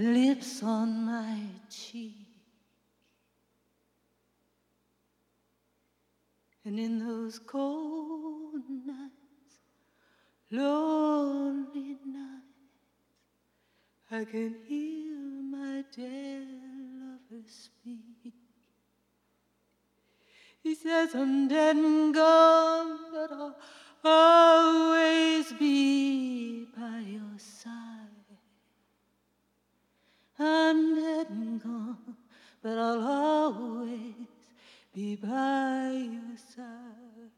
lips on my cheek. And in those cold nights, lonely nights, I can hear my dead lover speak. He says I'm dead and gone, but I'll always be by your side. I'm dead and gone, but I'll always be by your side.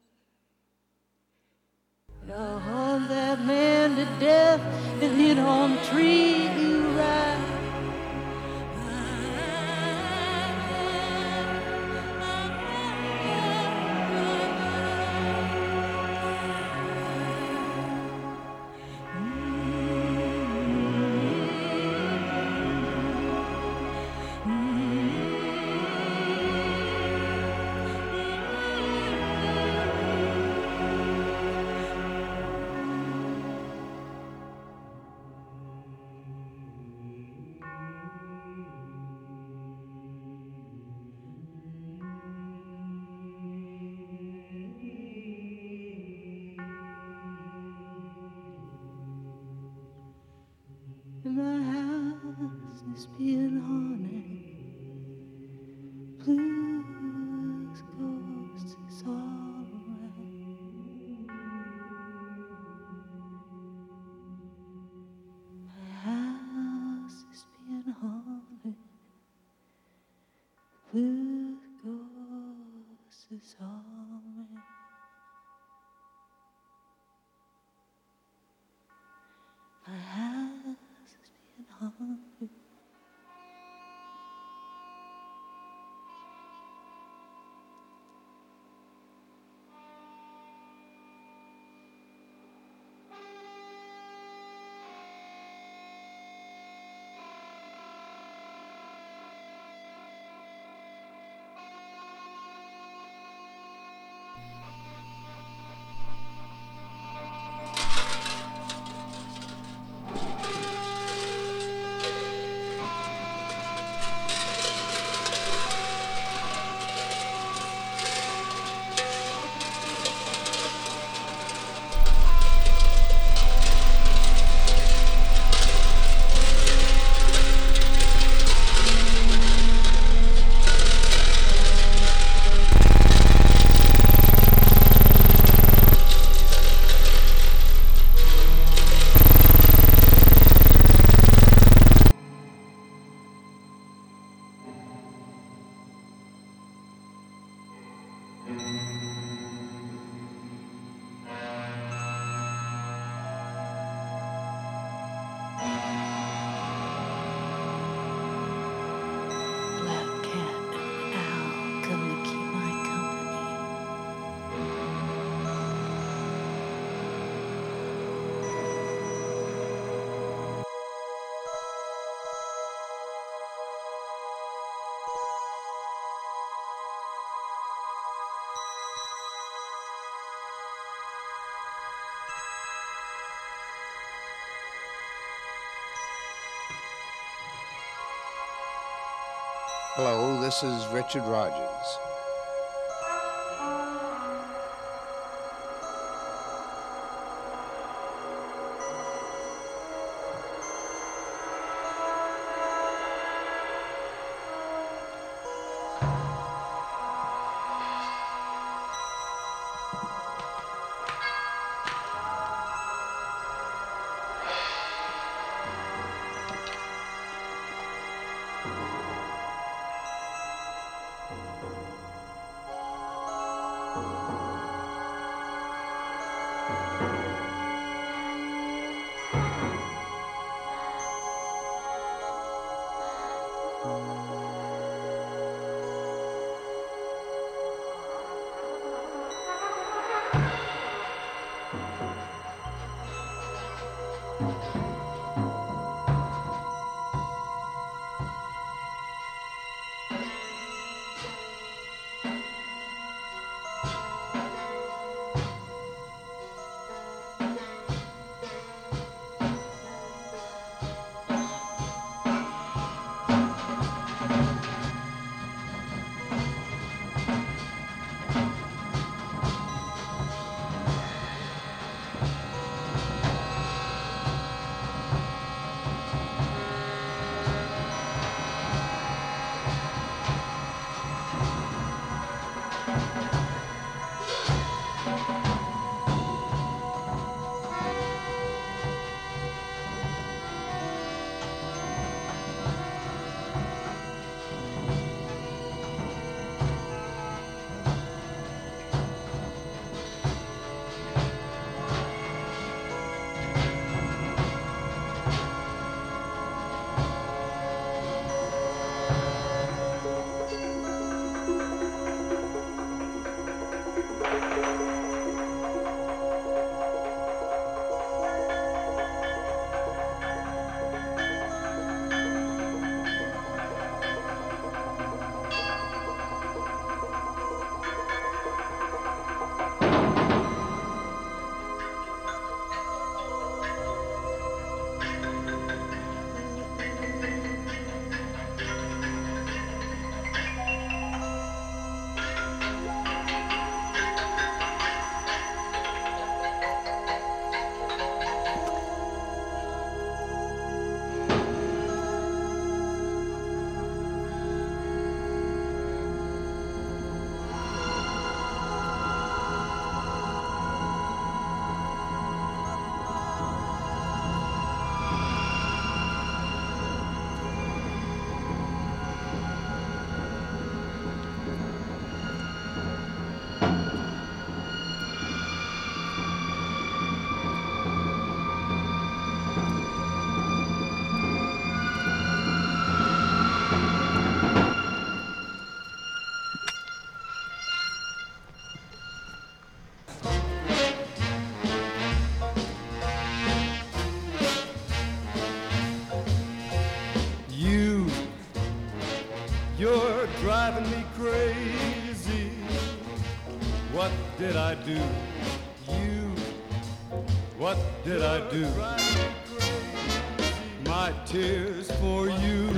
I'll hold that man to death and he don't treat you right. All Hello, this is Richard Rodgers. Driving me crazy. What did I do? You, what did I do? My tears for you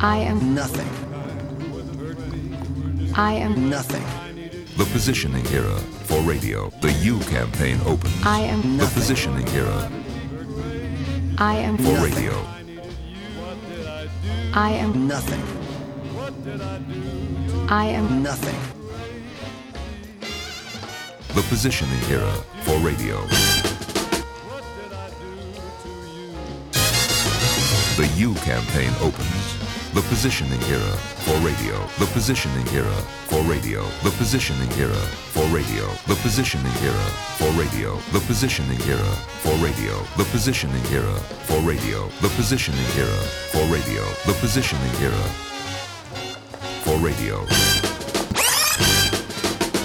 I am Nothing. I am Nothing. The positioning era for radio. The U campaign opens. I am nothing. The positioning era I am for radio. I am Nothing. I am Nothing. The positioning era for radio. The U campaign opens the positioning era for radio, the positioning era for radio, the positioning era for radio, the positioning era for radio, the positioning era for radio, the positioning era for radio, the positioning era for radio, the positioning era for radio.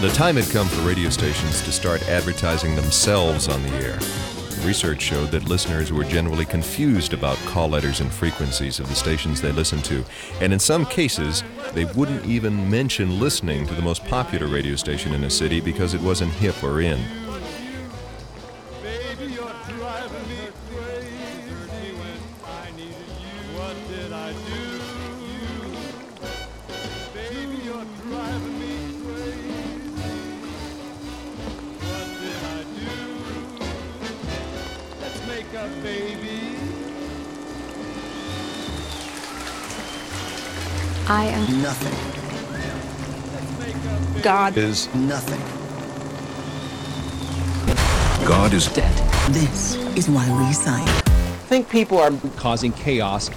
The time had come for radio stations to start advertising themselves on the air. Research showed that listeners were generally confused about call letters and frequencies of the stations they listened to, and in some cases, they wouldn't even mention listening to the most popular radio station in a city because it wasn't hip or in. Up, baby. I am Nothing. God Is Nothing. God is dead. This is why we sign. think people are causing chaos.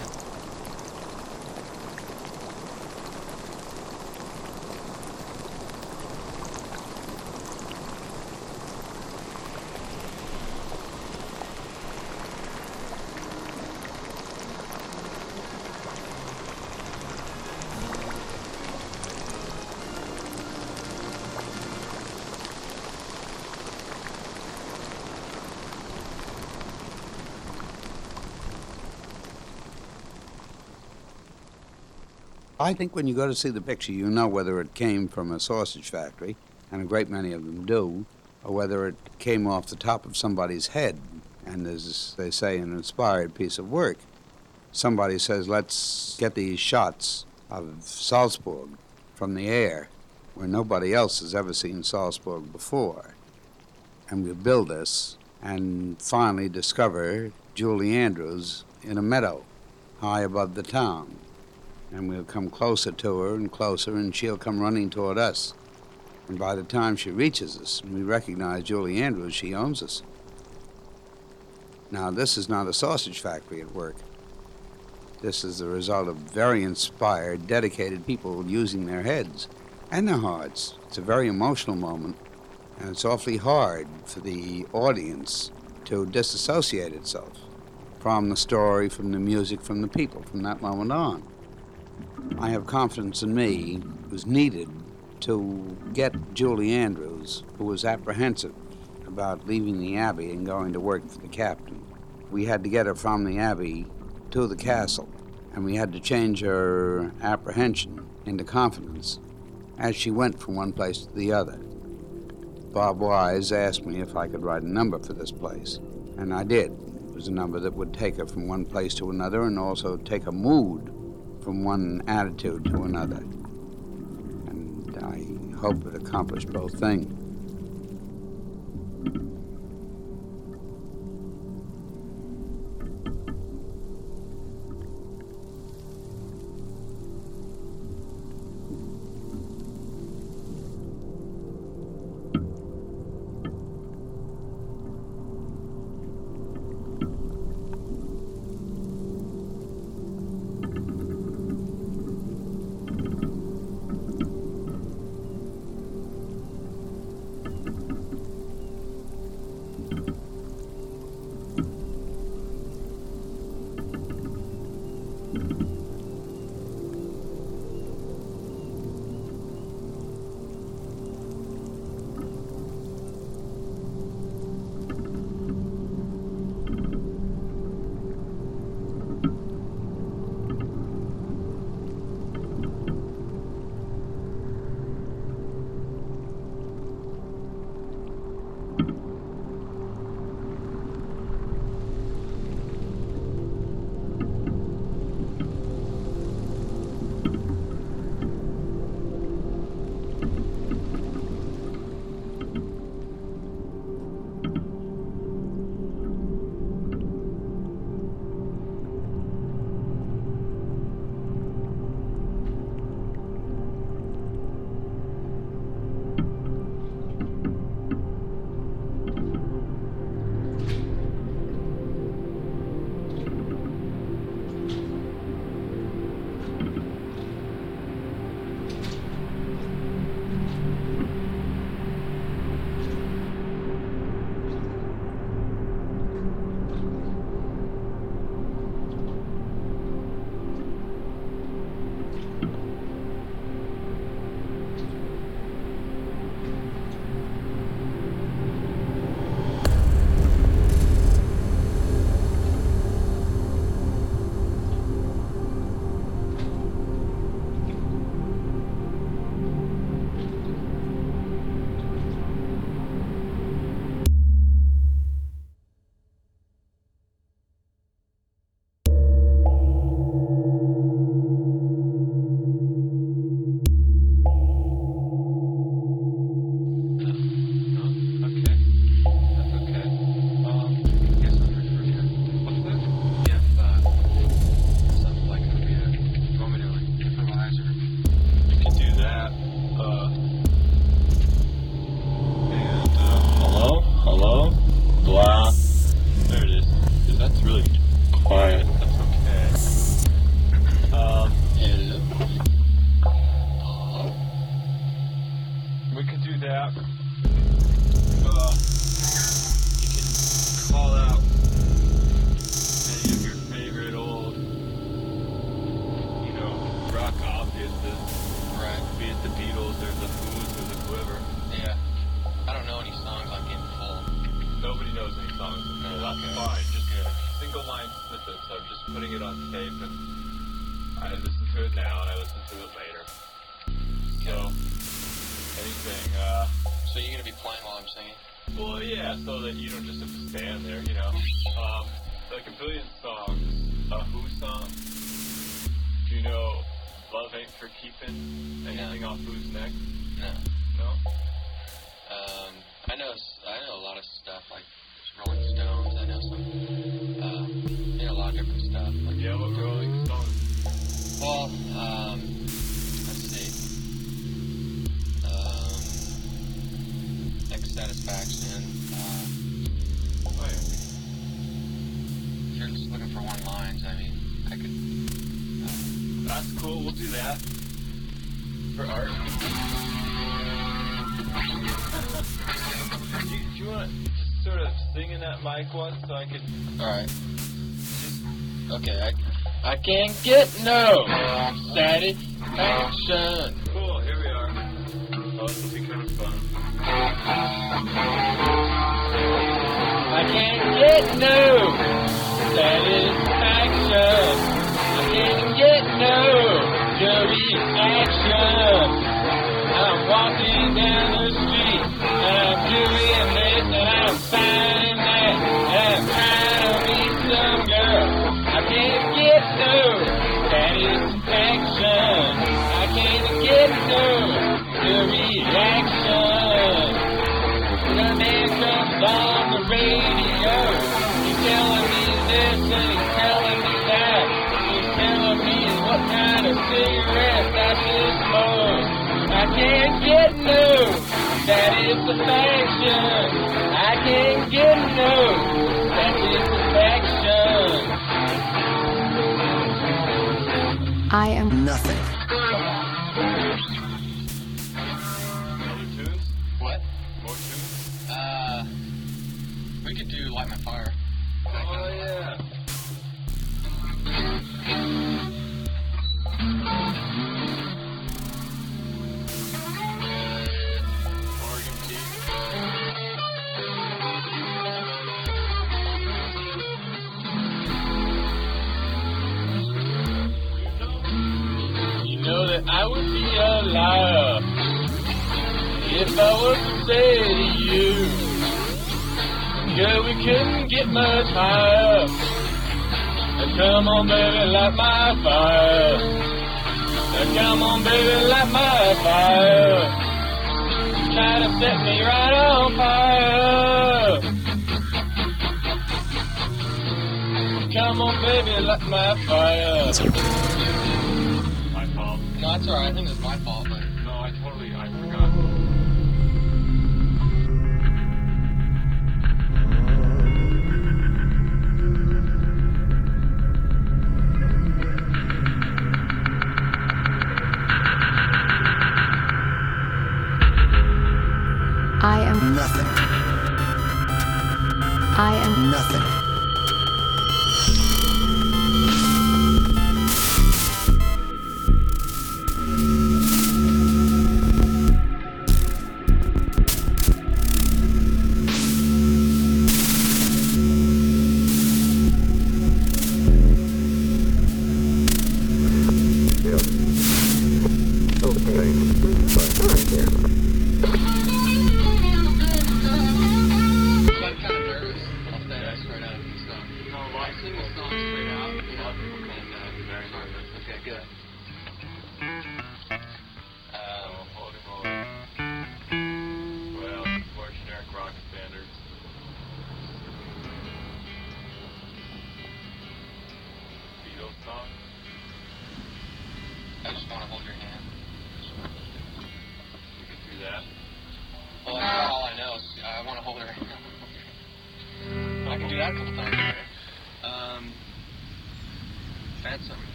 I think when you go to see the picture, you know whether it came from a sausage factory, and a great many of them do, or whether it came off the top of somebody's head, and is, they say, an inspired piece of work. Somebody says, let's get these shots of Salzburg from the air, where nobody else has ever seen Salzburg before. And we'll build this, and finally discover Julie Andrews in a meadow high above the town and we'll come closer to her and closer, and she'll come running toward us. And by the time she reaches us and we recognize Julie Andrews, she owns us. Now, this is not a sausage factory at work. This is the result of very inspired, dedicated people using their heads and their hearts. It's a very emotional moment, and it's awfully hard for the audience to disassociate itself from the story, from the music, from the people from that moment on. I have confidence in me was needed to get Julie Andrews, who was apprehensive about leaving the Abbey and going to work for the captain. We had to get her from the Abbey to the castle, and we had to change her apprehension into confidence as she went from one place to the other. Bob Wise asked me if I could write a number for this place, and I did. It was a number that would take her from one place to another and also take a mood from one attitude to another. And I hope it accomplished both things. can't get no satisfaction. Cool, here we are. Oh, this will be kind of fun. I can't get no satisfaction. can't get new. That is the fashion. if I were to say to you, girl, we couldn't get much higher. And come on, baby, light my fire. And come on, baby, light my fire. Try to set me right on fire. Come on, baby, light my fire. That's okay. My fault. No, that's alright. I think it's my fault. I am nothing.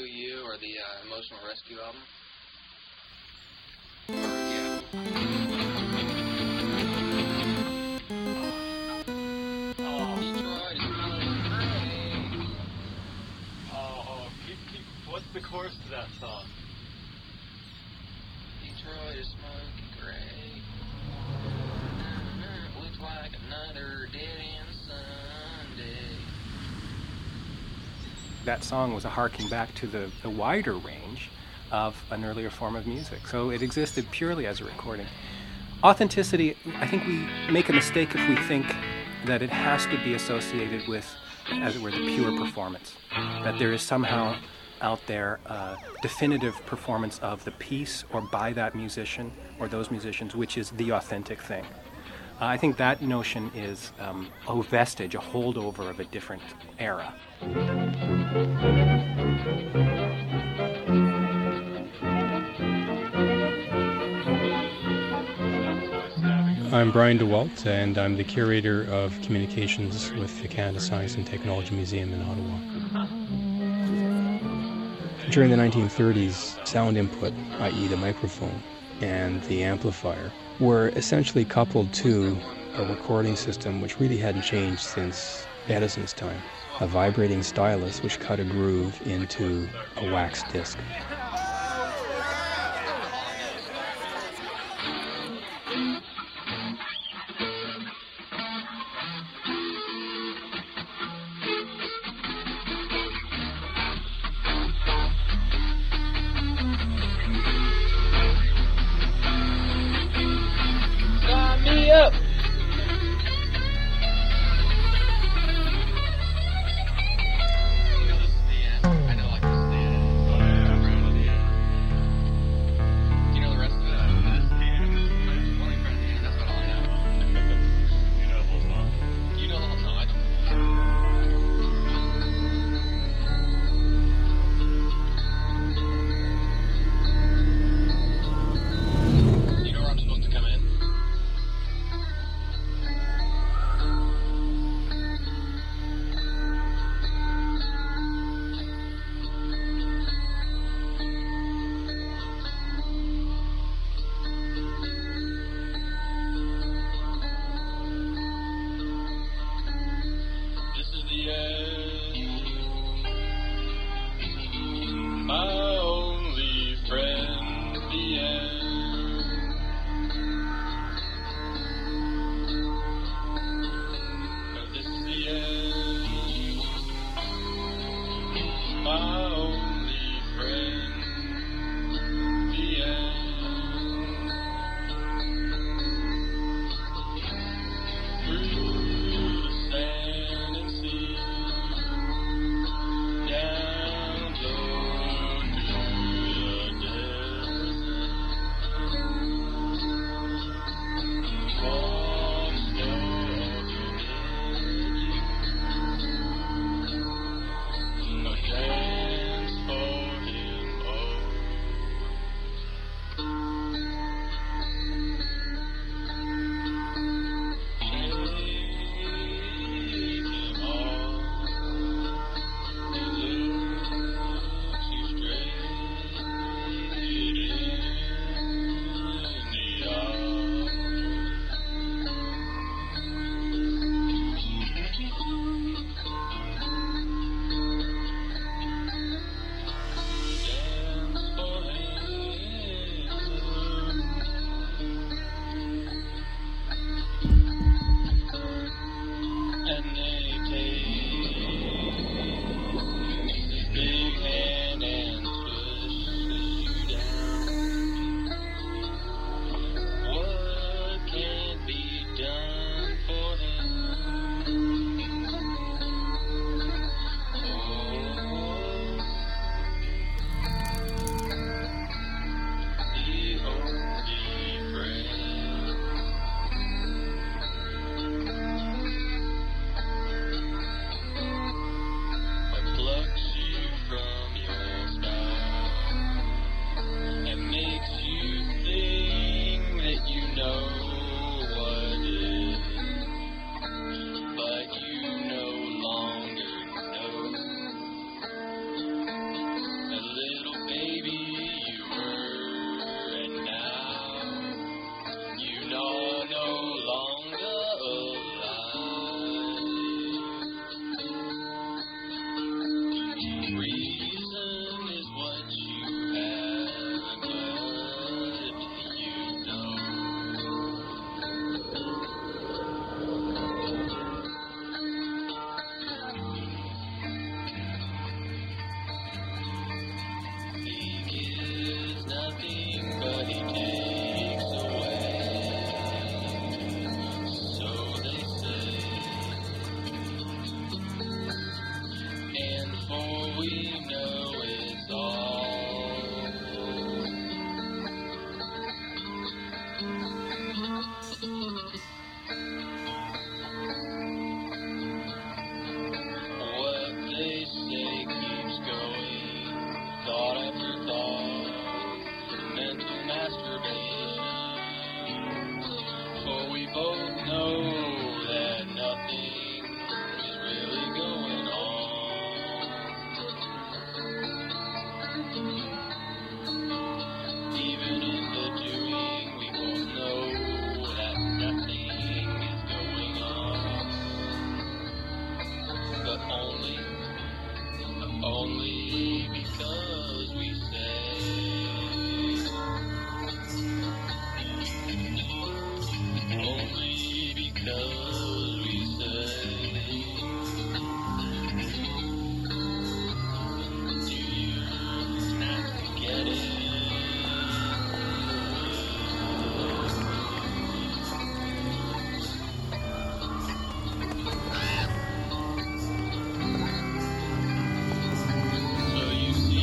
Uh, You or the uh, Emotional Rescue album. That song was a harking back to the, the wider range of an earlier form of music. So it existed purely as a recording. Authenticity, I think we make a mistake if we think that it has to be associated with, as it were, the pure performance. That there is somehow out there a definitive performance of the piece or by that musician or those musicians, which is the authentic thing. I think that notion is um, a vestige, a holdover of a different era. I'm Brian DeWalt, and I'm the curator of communications with the Canada Science and Technology Museum in Ottawa. During the 1930s, sound input, i.e., the microphone and the amplifier, were essentially coupled to a recording system which really hadn't changed since Edison's time a vibrating stylus which cut a groove into a wax disc.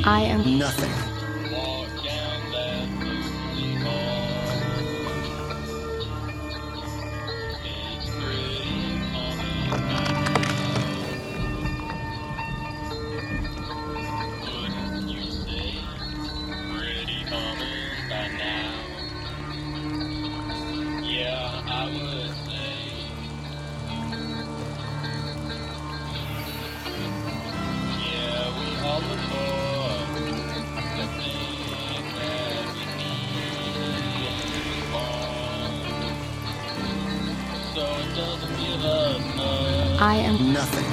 I am nothing. I am nothing.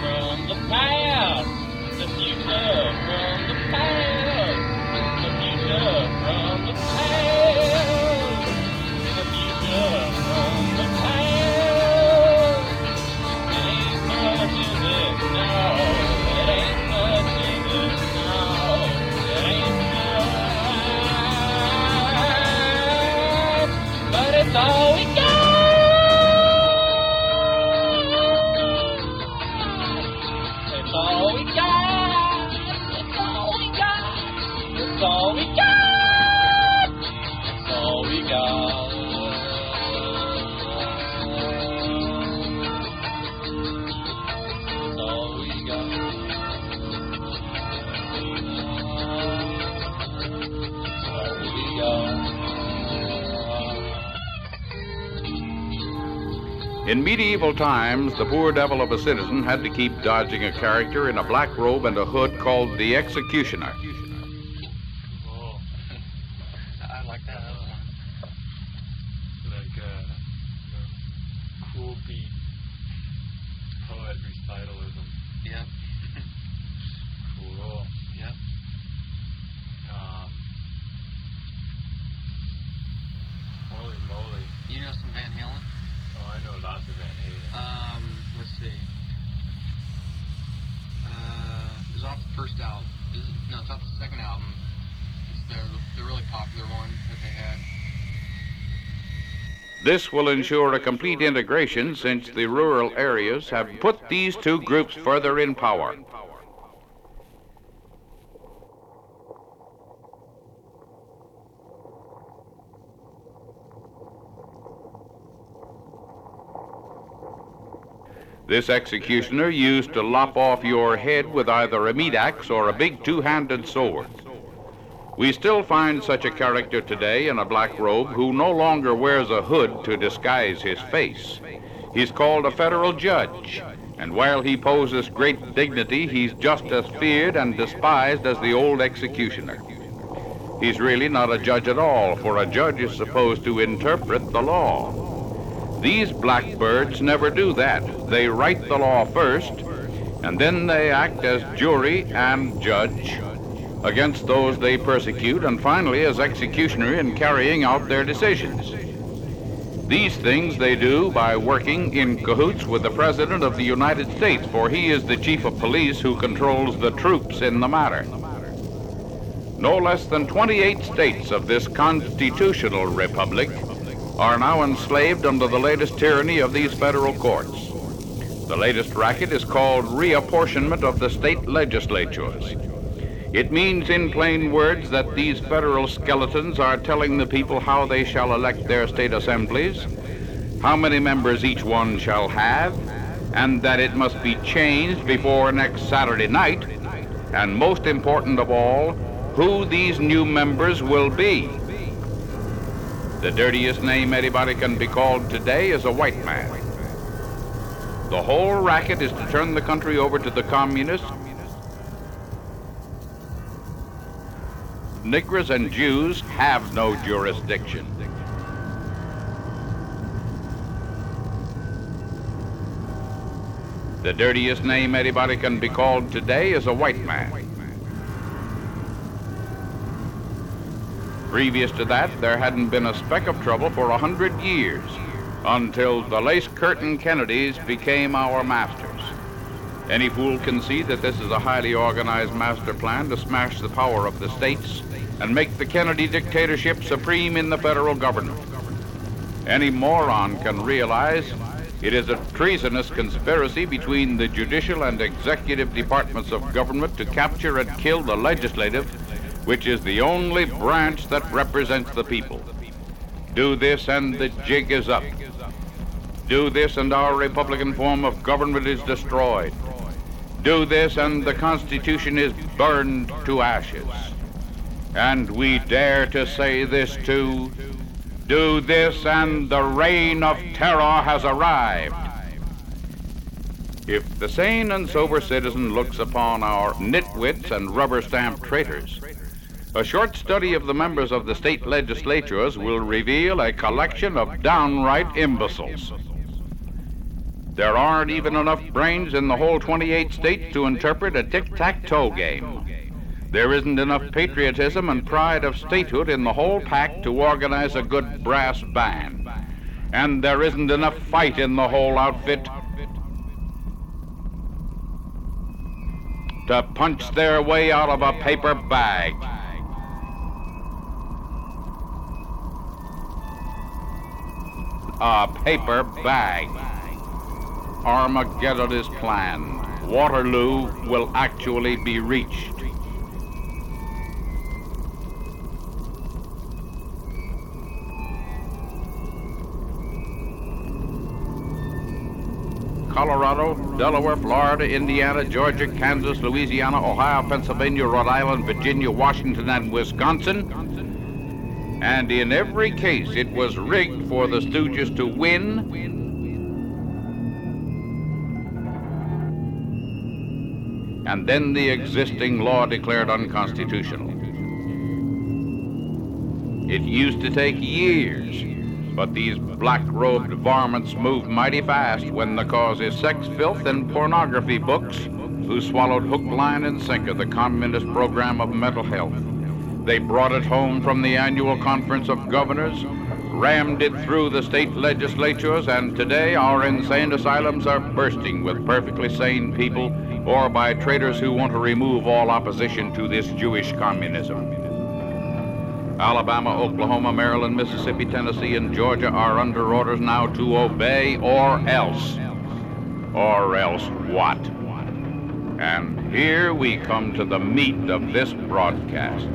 from the past. The future from In medieval times, the poor devil of a citizen had to keep dodging a character in a black robe and a hood called the executioner. Oh, I like that. like uh, cool beat poet recitalism. Yep. Cool. Yep. Um, holy moly. You know some Van Halen? Oh, I know lots of Van Halen. Um, let's see. Uh, it was off the first album. Is it, no, it's off the second album. It's the, the really popular one that they had. This will ensure a complete integration since the rural areas have put these two groups further in power. This executioner used to lop off your head with either a meat axe or a big two-handed sword. We still find such a character today in a black robe who no longer wears a hood to disguise his face. He's called a federal judge, and while he poses great dignity, he's just as feared and despised as the old executioner. He's really not a judge at all, for a judge is supposed to interpret the law. These blackbirds never do that. They write the law first, and then they act as jury and judge against those they persecute, and finally as executioner in carrying out their decisions. These things they do by working in cahoots with the President of the United States, for he is the chief of police who controls the troops in the matter. No less than 28 states of this constitutional republic are now enslaved under the latest tyranny of these federal courts. The latest racket is called reapportionment of the state legislatures. It means in plain words that these federal skeletons are telling the people how they shall elect their state assemblies, how many members each one shall have, and that it must be changed before next Saturday night, and most important of all, who these new members will be. The dirtiest name anybody can be called today is a white man. The whole racket is to turn the country over to the communists. Negroes and Jews have no jurisdiction. The dirtiest name anybody can be called today is a white man. Previous to that, there hadn't been a speck of trouble for a hundred years until the lace curtain Kennedys became our masters. Any fool can see that this is a highly organized master plan to smash the power of the states and make the Kennedy dictatorship supreme in the federal government. any moron can realize it is a treasonous conspiracy between the judicial and executive departments of government to capture and kill the legislative, which is the only branch that represents the people. Do this and the jig is up. Do this and our Republican form of government is destroyed. Do this and the Constitution is burned to ashes. And we dare to say this too do this and the reign of terror has arrived. If the sane and sober citizen looks upon our nitwits and rubber stamp traitors, a short study of the members of the state legislatures will reveal a collection of downright imbeciles. There aren't even enough brains in the whole 28 states to interpret a tic tac toe game. There isn't enough patriotism and pride of statehood in the whole pack to organize a good brass band. And there isn't enough fight in the whole outfit to punch their way out of a paper bag. A paper bag. Armageddon is planned. Waterloo will actually be reached. Colorado, Delaware, Florida, Indiana, Georgia, Kansas, Louisiana, Ohio, Pennsylvania, Rhode Island, Virginia, Washington, and Wisconsin. And in every case, it was rigged for the Stooges to win. And then the existing law declared unconstitutional. It used to take years but these black-robed varmints move mighty fast when the cause is sex, filth, and pornography books who swallowed hook, line, and sinker the communist program of mental health. They brought it home from the annual conference of governors, rammed it through the state legislatures, and today our insane asylums are bursting with perfectly sane people or by traitors who want to remove all opposition to this Jewish communism. Alabama, Oklahoma, Maryland, Mississippi, Tennessee, and Georgia are under orders now to obey or else. Or else what? And here we come to the meat of this broadcast.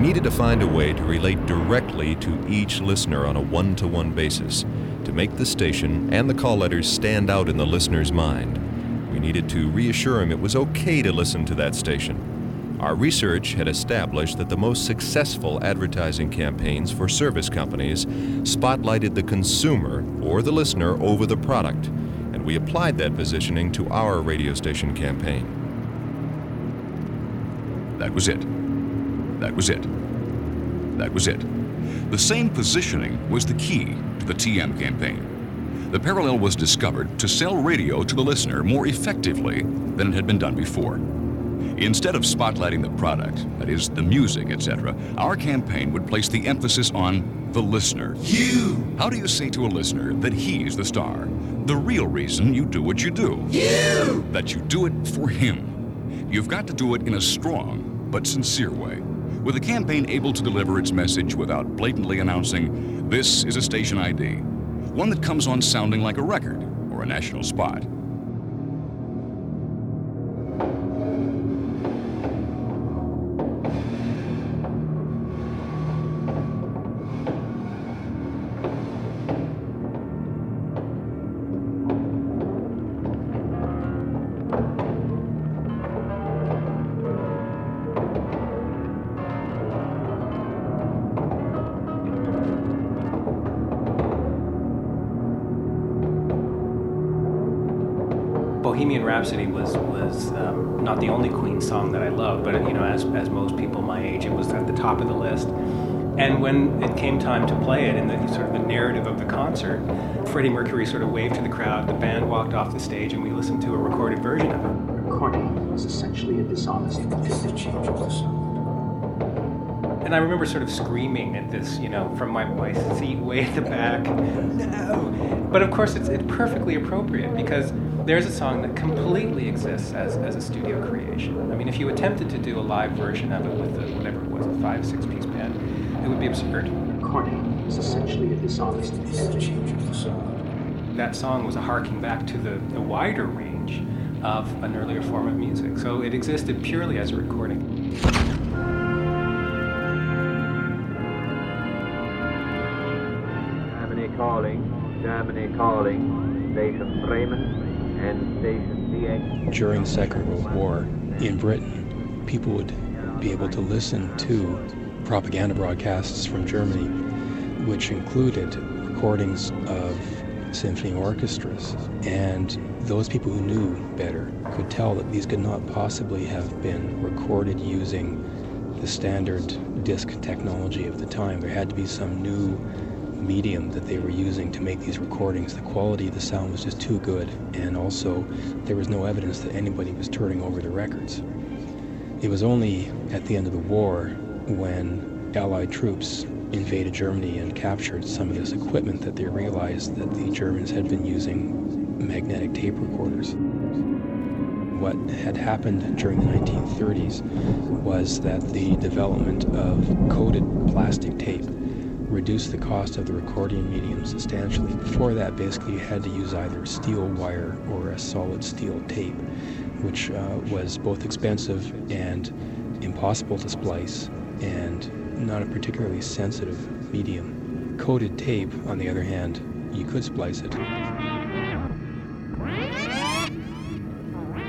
We needed to find a way to relate directly to each listener on a one to one basis to make the station and the call letters stand out in the listener's mind. We needed to reassure him it was okay to listen to that station. Our research had established that the most successful advertising campaigns for service companies spotlighted the consumer or the listener over the product, and we applied that positioning to our radio station campaign. That was it. That was it. That was it. The same positioning was the key to the TM campaign. The parallel was discovered to sell radio to the listener more effectively than it had been done before. Instead of spotlighting the product, that is, the music, etc., our campaign would place the emphasis on the listener. You! How do you say to a listener that he's the star? The real reason you do what you do. You! That you do it for him. You've got to do it in a strong but sincere way with a campaign able to deliver its message without blatantly announcing, this is a station ID, one that comes on sounding like a record or a national spot. Bohemian Rhapsody was was um, not the only Queen song that I loved, but you know, as as most people my age, it was at the top of the list. And when it came time to play it in the sort of the narrative of the concert, Freddie Mercury sort of waved to the crowd. The band walked off the stage, and we listened to a recorded version of it. Recording. is essentially a dishonest And I remember sort of screaming at this, you know, from my, my seat way at the back. No! But of course, it's, it's perfectly appropriate because there's a song that completely exists as, as a studio creation. I mean, if you attempted to do a live version of it with a, whatever it was, a five, six piece band, it would be absurd. Recording is essentially a dishonest That song was a harking back to the, the wider range of an earlier form of music. So it existed purely as a recording. Germany calling, Germany calling, Station Bremen and Station DX. During the Second World War in Britain, people would be able to listen to propaganda broadcasts from Germany, which included recordings of symphony orchestras. And those people who knew better could tell that these could not possibly have been recorded using the standard disc technology of the time. There had to be some new medium that they were using to make these recordings. The quality of the sound was just too good, and also there was no evidence that anybody was turning over the records. It was only at the end of the war when Allied troops invaded Germany and captured some of this equipment that they realized that the Germans had been using magnetic tape recorders. What had happened during the 1930s was that the development of coated plastic tape reduced the cost of the recording medium substantially. Before that, basically, you had to use either steel wire or a solid steel tape, which uh, was both expensive and impossible to splice and not a particularly sensitive medium. Coated tape, on the other hand, you could splice it.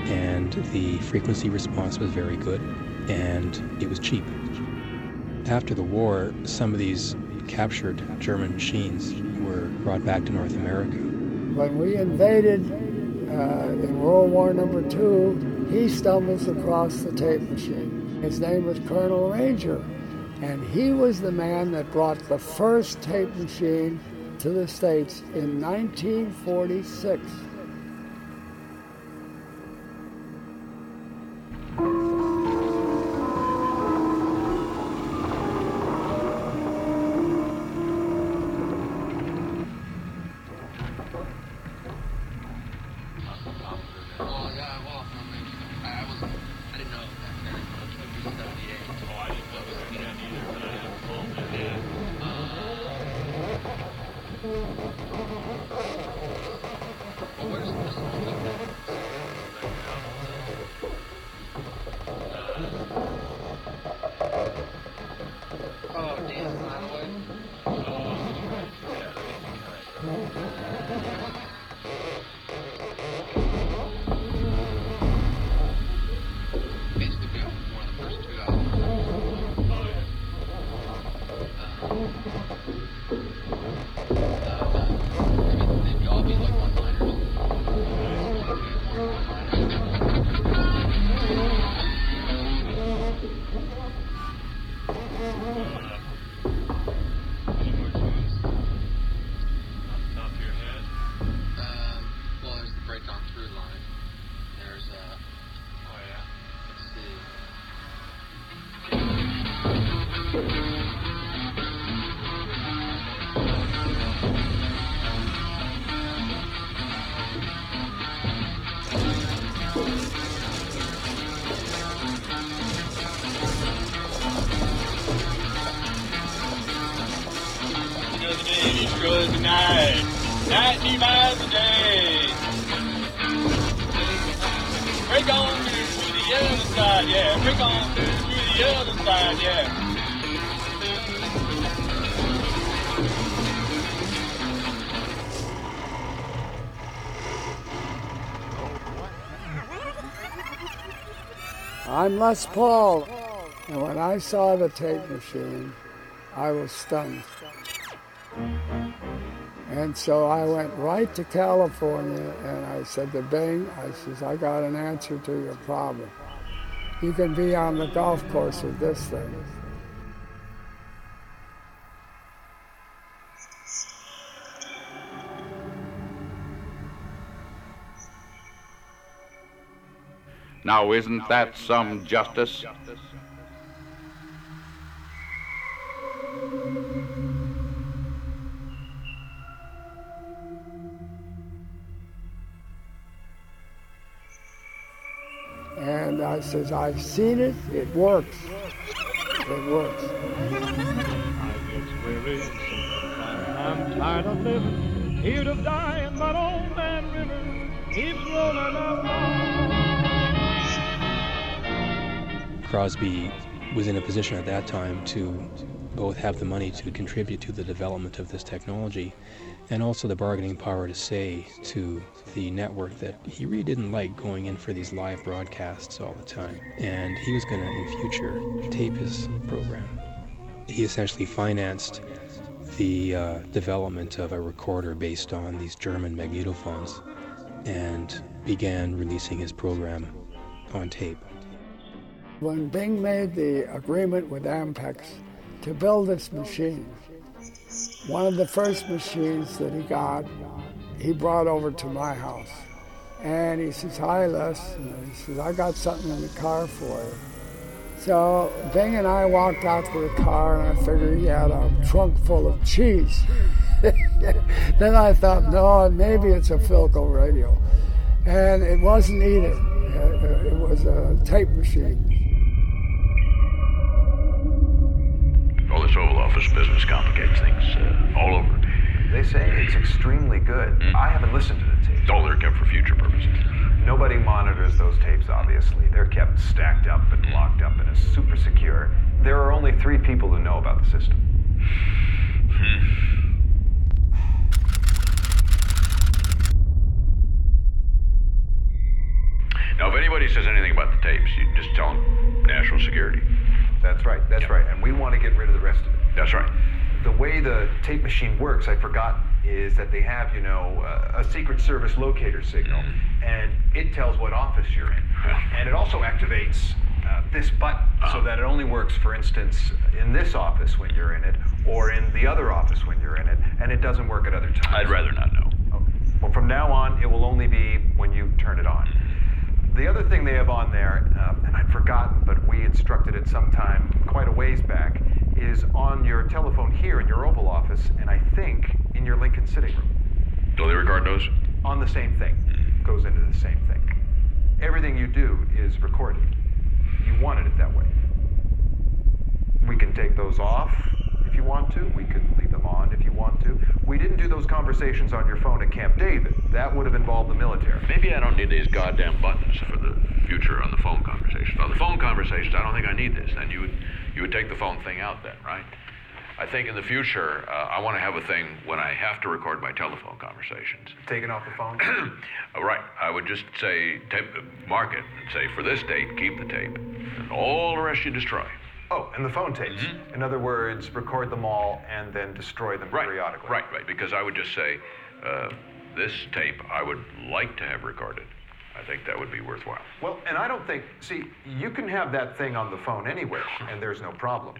And the frequency response was very good, and it was cheap. After the war, some of these captured German machines were brought back to North America. When we invaded uh, in World War Number Two, he stumbles across the tape machine. His name was Colonel Ranger, and he was the man that brought the first tape machine to the States in 1946. Les Paul, and when I saw the tape machine, I was stunned. And so I went right to California and I said to Bing, I says, I got an answer to your problem. You can be on the golf course with this thing. Now, isn't that some justice? And I says, I've seen it. It works. It works. I get weary. I'm tired of living, here to die, but old man River keeps rolling along. Crosby was in a position at that time to both have the money to contribute to the development of this technology and also the bargaining power to say to the network that he really didn't like going in for these live broadcasts all the time. And he was going to in future tape his program. He essentially financed the uh, development of a recorder based on these german magnetophones and began releasing his program on tape when Bing made the agreement with Ampex to build this machine, one of the first machines that he got, he brought over to my house. And he says, Hi, Les. And he says, I got something in the car for you. So Bing and I walked out to the car, and I figured he had a trunk full of cheese. then I thought, no, maybe it's a Philco radio. And it wasn't either. Uh, uh, it was a tape machine. This Oval Office business complicates things uh, all over. They say it's extremely good. Mm. I haven't listened to the tapes. Oh, they're kept for future purposes. Nobody monitors those tapes, obviously. They're kept stacked up and locked up and is super secure. There are only three people who know about the system. Now, if anybody says anything about the tapes, you just tell them national security. That's right, that's right. And we want to get rid of the rest of it. That's right. The way the tape machine works, I forgot, is that they have, you know, uh, a Secret Service locator signal, and it tells what office you're in. And it also activates uh, this button so that it only works, for instance, in this office when you're in it, or in the other office when you're in it, and it doesn't work at other times. I'd rather not know. Well, from now on, it will only be when you turn it on. The other thing they have on there, um, and I'd forgotten, but we instructed it sometime quite a ways back, is on your telephone here in your Oval Office, and I think in your Lincoln sitting room. Do they record those? On the same thing. Goes into the same thing. Everything you do is recorded. You wanted it that way. We can take those off you want to. We could leave them on if you want to. We didn't do those conversations on your phone at Camp David. That would have involved the military. Maybe I don't need these goddamn buttons for the future on the phone conversations. On the phone conversations, I don't think I need this. Then you would you would take the phone thing out then, right? I think in the future, uh, I want to have a thing when I have to record my telephone conversations. Taking off the phone? Right. I would just say, tape, mark it, and say, for this date, keep the tape. And all the rest you destroy. Oh, and the phone tapes. In other words, record them all and then destroy them Right, periodically. right, right. Because I would just say, uh, this tape I would like to have recorded. I think that would be worthwhile. Well, and I don't think, see, you can have that thing on the phone anywhere, and there's no problem.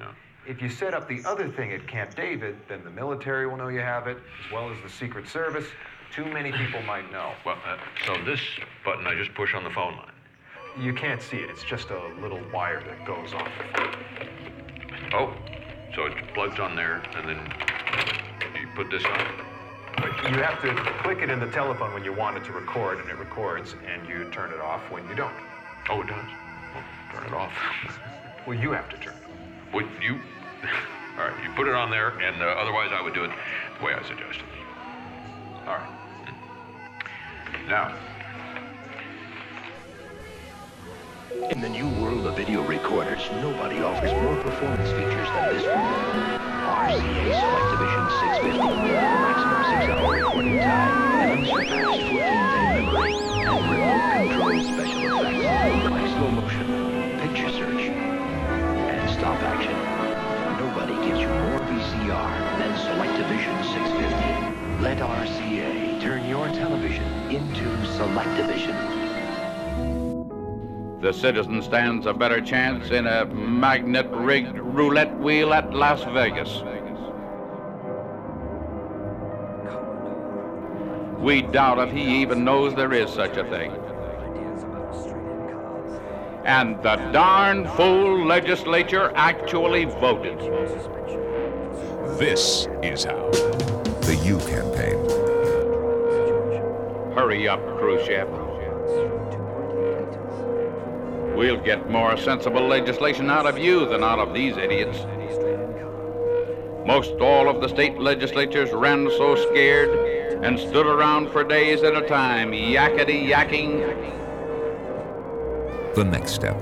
If you set up the other thing at Camp David, then the military will know you have it, as well as the Secret Service. Too many people might know. Well, uh, so this button I just push on the phone line. You can't see it. It's just a little wire that goes off. Oh, so it plugs on there, and then you put this on. But you have to click it in the telephone when you want it to record, and it records, and you turn it off when you don't. Oh, it does. Well, turn it off. Well, you have to turn it. Would you? All right, you put it on there, and uh, otherwise I would do it the way I suggested. All right. Now, In the new world of video recorders, nobody offers more performance features than this one. RCA Selectavision 650 for maximum 6-hour recording time and unsurpassed 14-day memory and remote control special effects like slow motion, picture search, and stop action. Nobody gives you more VCR than Selectavision 650. Let RCA turn your television into Selectavision. The citizen stands a better chance in a magnet rigged roulette wheel at Las Vegas. We doubt if he even knows there is such a thing. And the darn fool legislature actually voted. This is how. The U campaign. Hurry up, Khrushchev. We'll get more sensible legislation out of you than out of these idiots. Most all of the state legislatures ran so scared and stood around for days at a time, yakety yakking. The next step.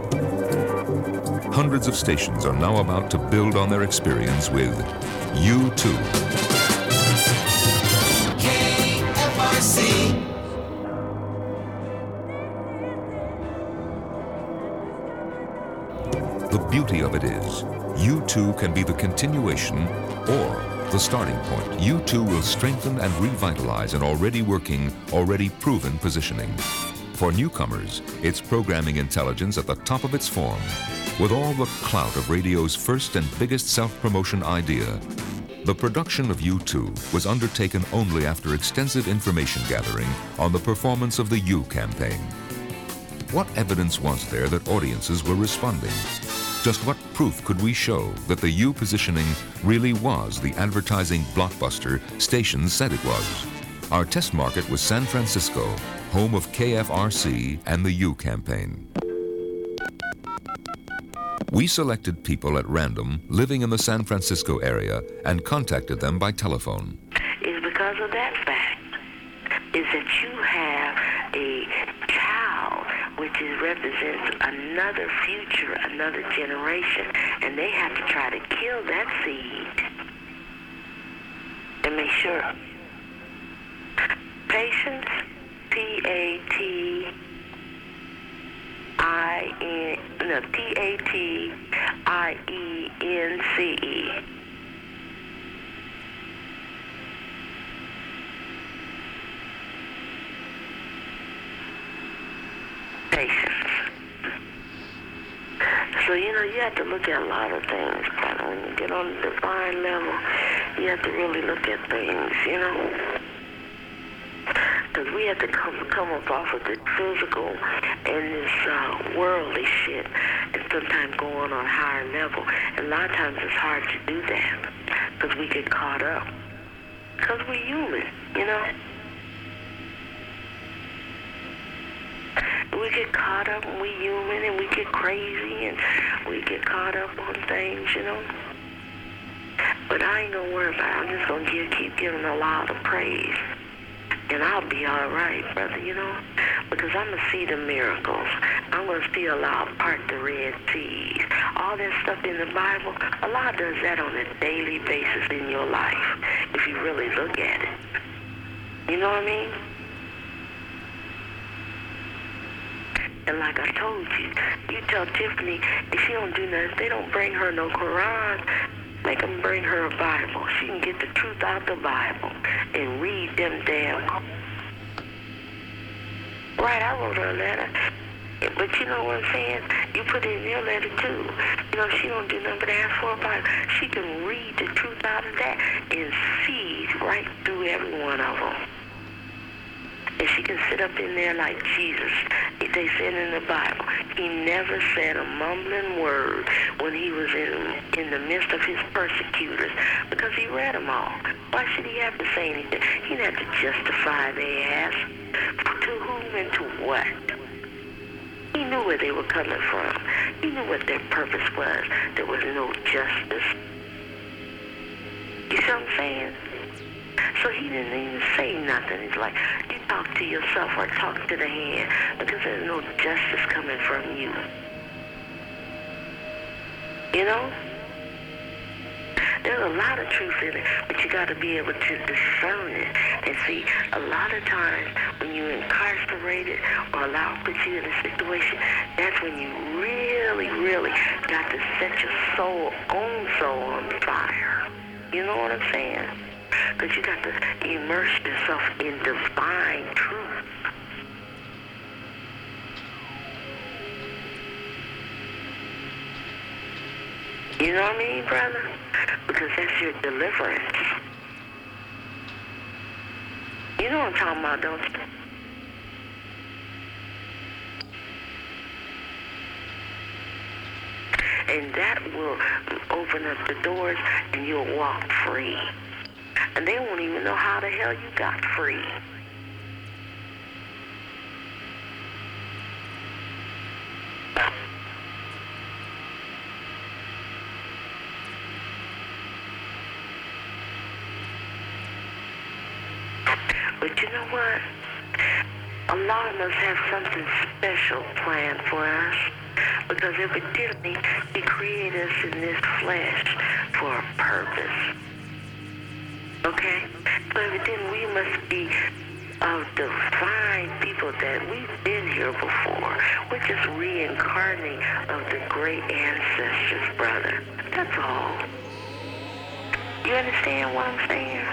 Hundreds of stations are now about to build on their experience with U2. KFRC. The beauty of it is, U2 can be the continuation or the starting point. U2 will strengthen and revitalize an already working, already proven positioning. For newcomers, it's programming intelligence at the top of its form, with all the clout of radio's first and biggest self-promotion idea. The production of U2 was undertaken only after extensive information gathering on the performance of the U campaign. What evidence was there that audiences were responding? Just what proof could we show that the U positioning really was the advertising blockbuster stations said it was? Our test market was San Francisco, home of KFRC and the U campaign. We selected people at random living in the San Francisco area and contacted them by telephone. Is because of that fact. Is that you have a which is, represents another future, another generation, and they have to try to kill that seed and make sure. Patience, P A T I N, no, P So, you know, you have to look at a lot of things, but when you get on the divine level, you have to really look at things, you know? Because we have to come, come up off of the physical and this uh, worldly shit and sometimes go on on a higher level. And a lot of times it's hard to do that because we get caught up. Because we're human, you know? We get caught up and we human and we get crazy and we get caught up on things, you know. But I ain't gonna worry about it. I'm just gonna give, keep giving a lot of praise. And I'll be all right, brother, you know, because I'm gonna see the miracles. I'm gonna see Allah part the Red Seas. All that stuff in the Bible, Allah does that on a daily basis in your life, if you really look at it. You know what I mean? And like I told you, you tell Tiffany if she don't do nothing, they don't bring her no Quran, make them bring her a Bible. She can get the truth out the Bible and read them damn. Right, I wrote her a letter. But you know what I'm saying? You put it in your letter too. You know, she don't do nothing but ask for a Bible. She can read the truth out of that and see right through every one of them. And she can sit up in there like Jesus. They said in the Bible, he never said a mumbling word when he was in in the midst of his persecutors because he read them all. Why should he have to say anything? He didn't have to justify their ass. To whom and to what? He knew where they were coming from. He knew what their purpose was. There was no justice. You see what I'm saying? So he didn't even say nothing. It's like, you talk to yourself or talk to the hand because there's no justice coming from you. You know? There's a lot of truth in it, but you got to be able to discern it. And see, a lot of times when you're incarcerated or Allah puts you in a situation, that's when you really, really got to set your soul, own soul on fire. You know what I'm saying? Because you got to immerse yourself in divine truth. You know what I mean, brother? Because that's your deliverance. You know what I'm talking about, don't you? and that will open up the doors, and you'll walk free. And they won't even know how the hell you got free. But you know what? A lot of us have something special planned for us because evidently He created us in this flesh for a purpose. Okay? But then we must be of divine people that we've been here before. We're just reincarnating of the great ancestors, brother. That's all. You understand what I'm saying?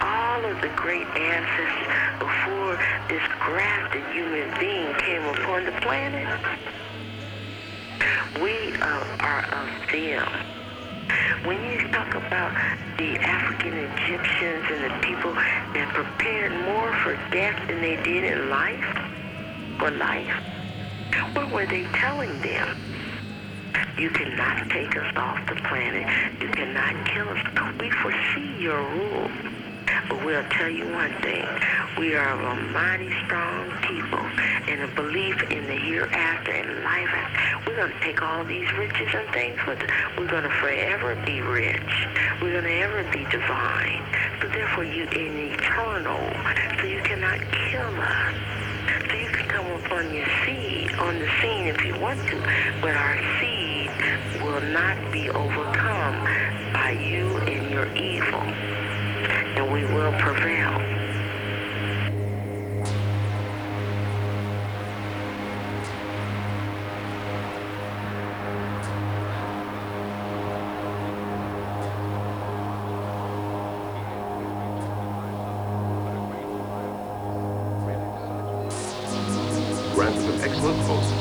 all of the great ancestors before this grafted human being came upon the planet. We uh, are of them. When you talk about the African Egyptians and the people that prepared more for death than they did in life, for life, what were they telling them? You cannot take us off the planet. You cannot kill us. We foresee your rule. But we'll tell you one thing. We are a mighty strong people and a belief in the hereafter and life. We're going to take all these riches and things with us. We're going to forever be rich. We're going to ever be divine. So therefore you in eternal. So you cannot kill us. So you can come upon your seed on the scene if you want to. But our seed will not be overcome by you and your evil and we will prevail. Granted an excellent post.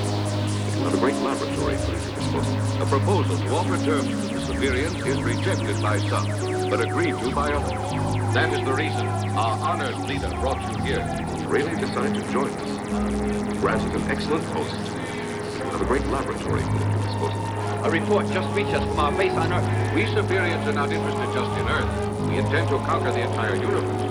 Another great laboratory for his disposal. A proposal to offer terms to the Siberians is rejected by some, but agreed to by others. That is the reason our honored leader brought you here. Really decided to join us. Granted an excellent post. Another great laboratory his disposal. A report just reached us from our base on Earth. We Siberians are not interested just in Earth. We intend to conquer the entire universe.